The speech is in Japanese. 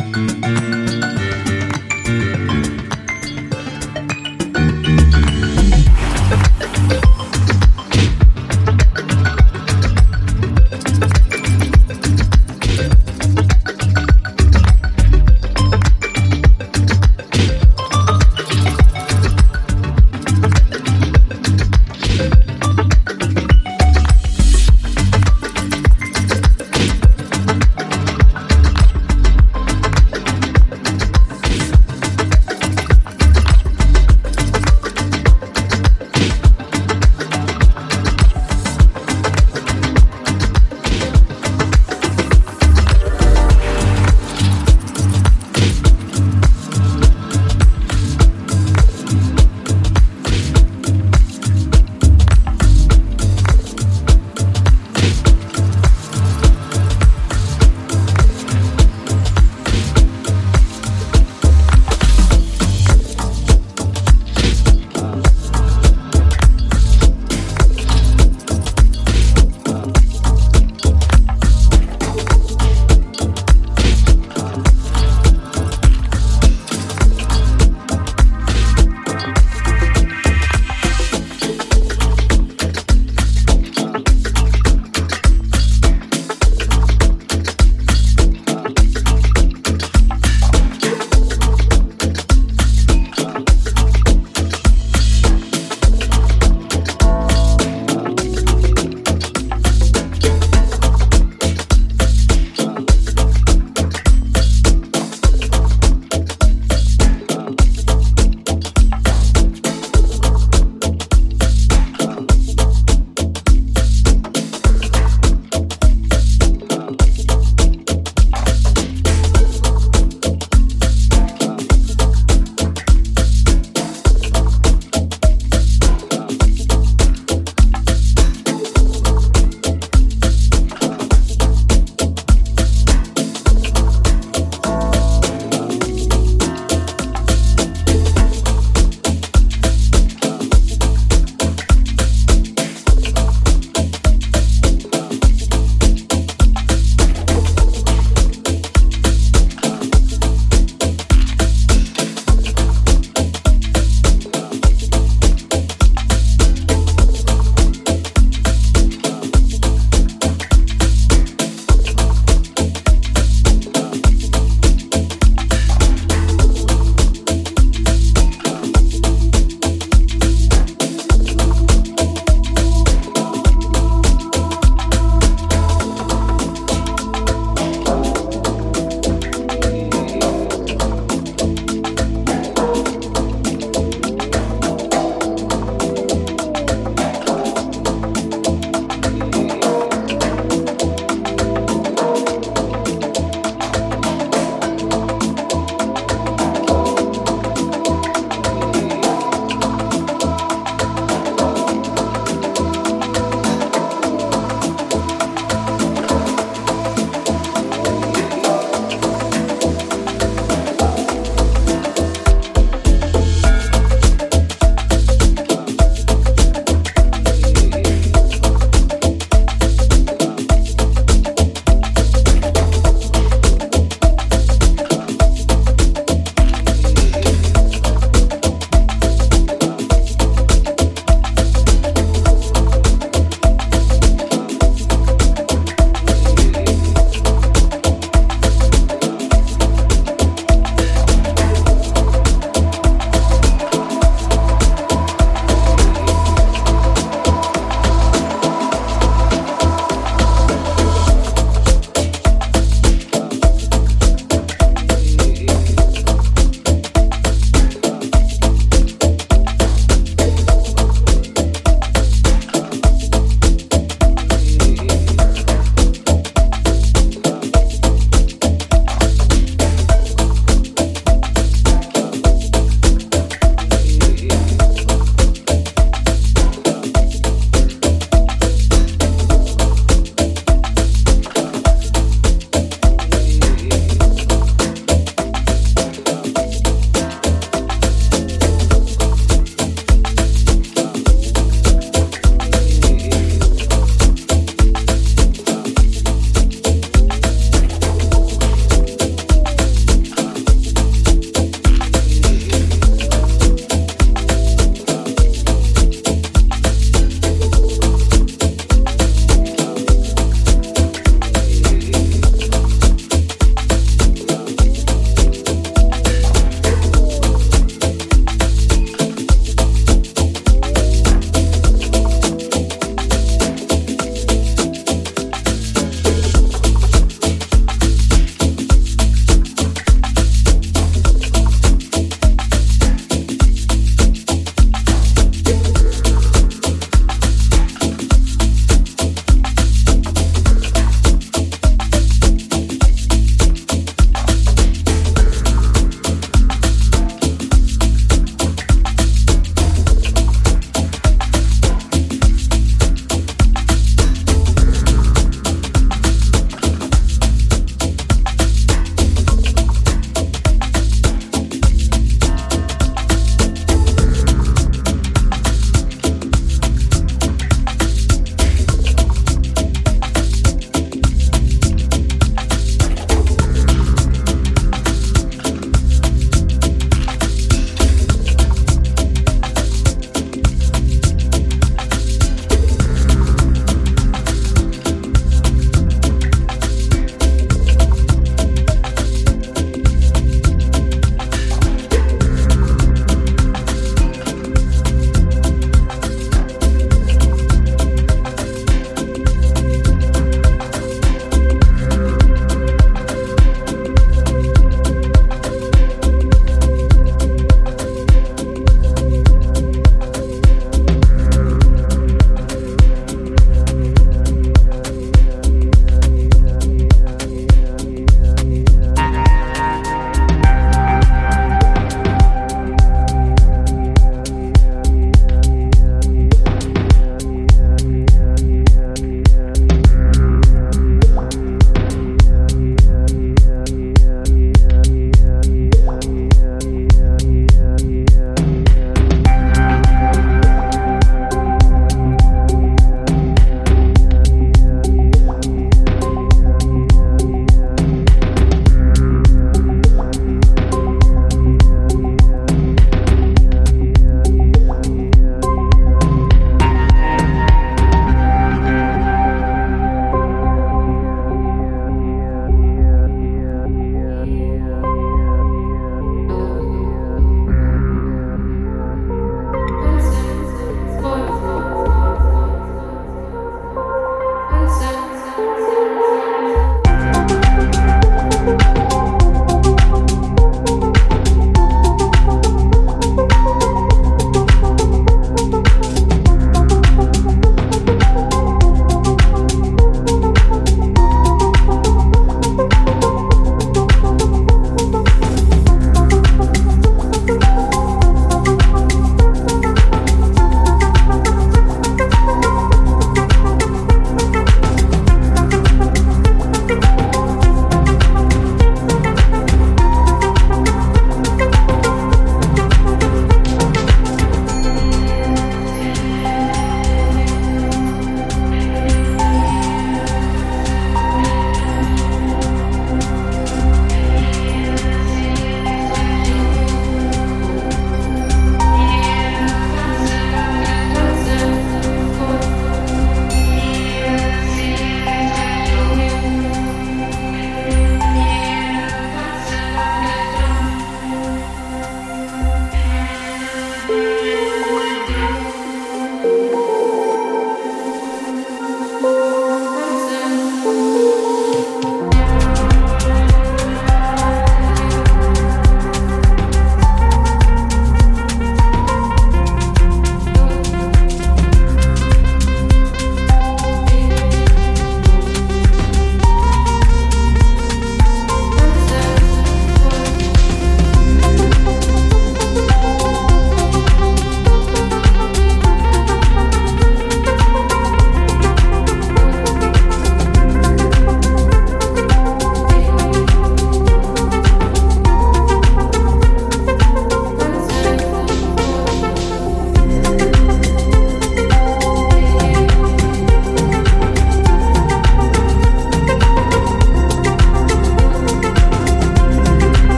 うん。